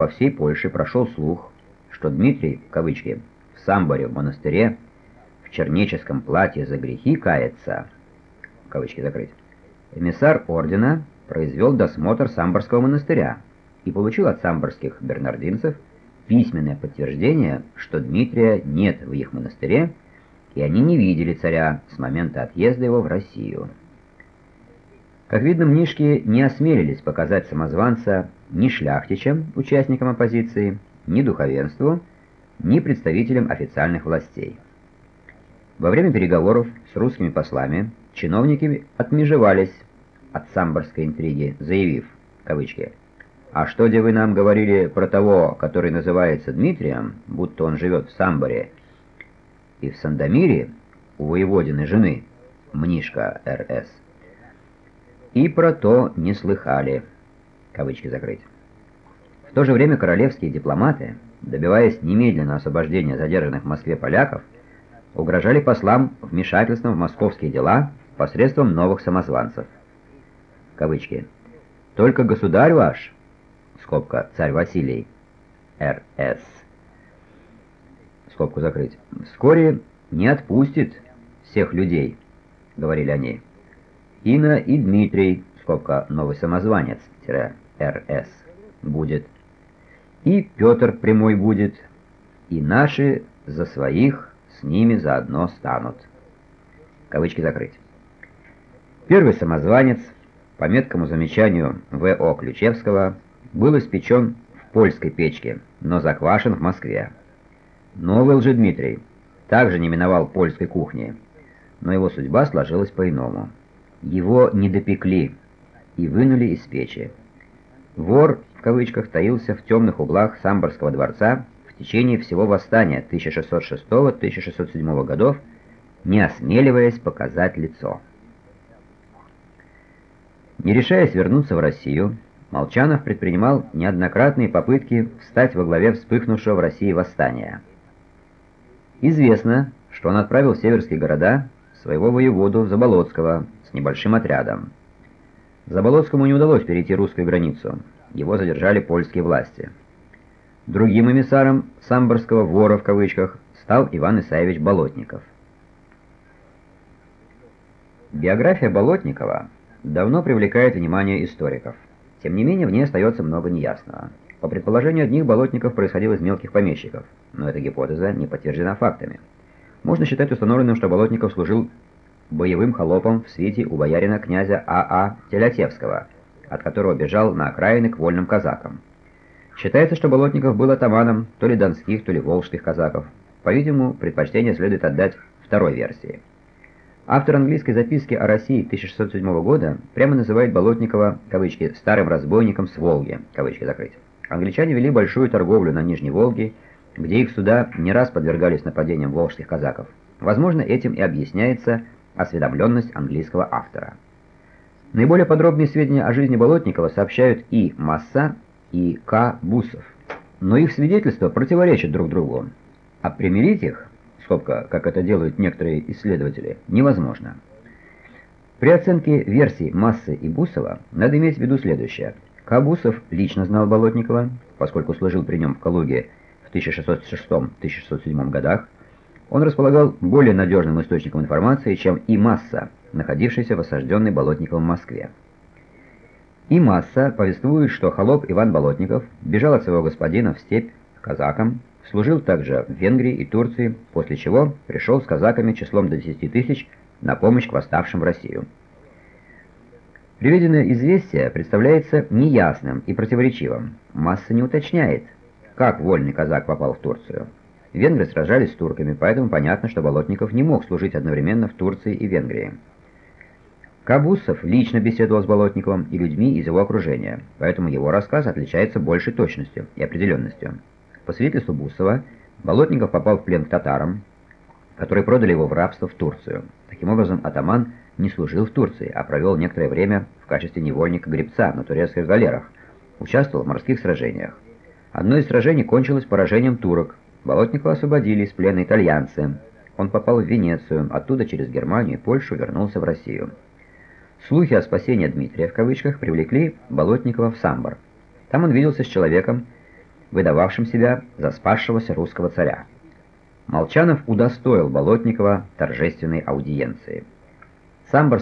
По всей Польше прошел слух, что Дмитрий, в кавычки, в Самборе в монастыре, в чернеческом платье за грехи кается, в кавычки закрыть. Эмиссар ордена произвел досмотр Самборского монастыря и получил от самборских бернардинцев письменное подтверждение, что Дмитрия нет в их монастыре, и они не видели царя с момента отъезда его в Россию. Как видно, мнишки не осмелились показать самозванца ни шляхтичам, участникам оппозиции, ни духовенству, ни представителям официальных властей. Во время переговоров с русскими послами чиновники отмежевались от самборской интриги, заявив, кавычки, «А что, где вы нам говорили про того, который называется Дмитрием, будто он живет в Самборе, и в Сандомире у воеводины жены, Мнишка Р.С., и про то не слыхали» кавычки закрыть. В то же время королевские дипломаты, добиваясь немедленного освобождения задержанных в Москве поляков, угрожали послам вмешательством в московские дела посредством новых самозванцев. Кавычки. «Только государь ваш, скобка, царь Василий, Р.С., скобку закрыть, вскоре не отпустит всех людей», — говорили они. Ина и Дмитрий, скобка, новый самозванец, тире, РС будет. И Петр прямой будет, и наши за своих с ними заодно станут. Кавычки закрыть. Первый самозванец, по меткому замечанию В.О. Ключевского, был испечен в польской печке, но заквашен в Москве. Новый Лжедмитрий также не миновал польской кухни, но его судьба сложилась по-иному. Его не допекли и вынули из печи. Вор, в кавычках, таился в темных углах Самборского дворца в течение всего восстания 1606-1607 годов, не осмеливаясь показать лицо. Не решаясь вернуться в Россию, Молчанов предпринимал неоднократные попытки встать во главе вспыхнувшего в России восстания. Известно, что он отправил в северские города своего воеводу Заболоцкого с небольшим отрядом. Заболоцкому не удалось перейти русскую границу. Его задержали польские власти. Другим эмиссаром «самборского вора» в кавычках стал Иван Исаевич Болотников. Биография Болотникова давно привлекает внимание историков. Тем не менее, в ней остается много неясного. По предположению одних, Болотников происходил из мелких помещиков, но эта гипотеза не подтверждена фактами. Можно считать установленным, что Болотников служил боевым холопом в свите у боярина князя А.А. А Телятевского, от которого бежал на окраины к вольным казакам. Считается, что Болотников был атаманом то ли донских, то ли волжских казаков. По-видимому, предпочтение следует отдать второй версии. Автор английской записки о России 1607 года прямо называет Болотникова, кавычки, «старым разбойником с Волги», кавычки закрыть. Англичане вели большую торговлю на Нижней Волге, где их суда не раз подвергались нападениям волжских казаков. Возможно, этим и объясняется осведомленность английского автора. Наиболее подробные сведения о жизни Болотникова сообщают и Масса, и К. Бусов. Но их свидетельства противоречат друг другу, а примирить их, скобка, как это делают некоторые исследователи, невозможно. При оценке версий Массы и Бусова надо иметь в виду следующее. Кабусов лично знал Болотникова, поскольку служил при нем в Калуге в 1606-1607 годах, он располагал более надежным источником информации, чем и Масса, находившийся в осажденной Болотниковом Москве. И Масса повествует, что холоп Иван Болотников бежал от своего господина в степь к казакам, служил также в Венгрии и Турции, после чего пришел с казаками числом до 10 тысяч на помощь к восставшим в Россию. Приведенное известие представляется неясным и противоречивым. Масса не уточняет, как вольный казак попал в Турцию. Венгры сражались с турками, поэтому понятно, что Болотников не мог служить одновременно в Турции и Венгрии. Кабусов лично беседовал с Болотниковым и людьми из его окружения, поэтому его рассказ отличается большей точностью и определенностью. По свидетельству Бусова, Болотников попал в плен к татарам, которые продали его в рабство в Турцию. Таким образом, атаман не служил в Турции, а провел некоторое время в качестве невольника-гребца на турецких галерах, участвовал в морских сражениях. Одно из сражений кончилось поражением турок, Болотникова освободили из плена итальянцы. Он попал в Венецию, оттуда через Германию и Польшу вернулся в Россию. Слухи о спасении Дмитрия в кавычках привлекли Болотникова в Самбор. Там он виделся с человеком, выдававшим себя за спасшегося русского царя. Молчанов удостоил Болотникова торжественной аудиенции. Сам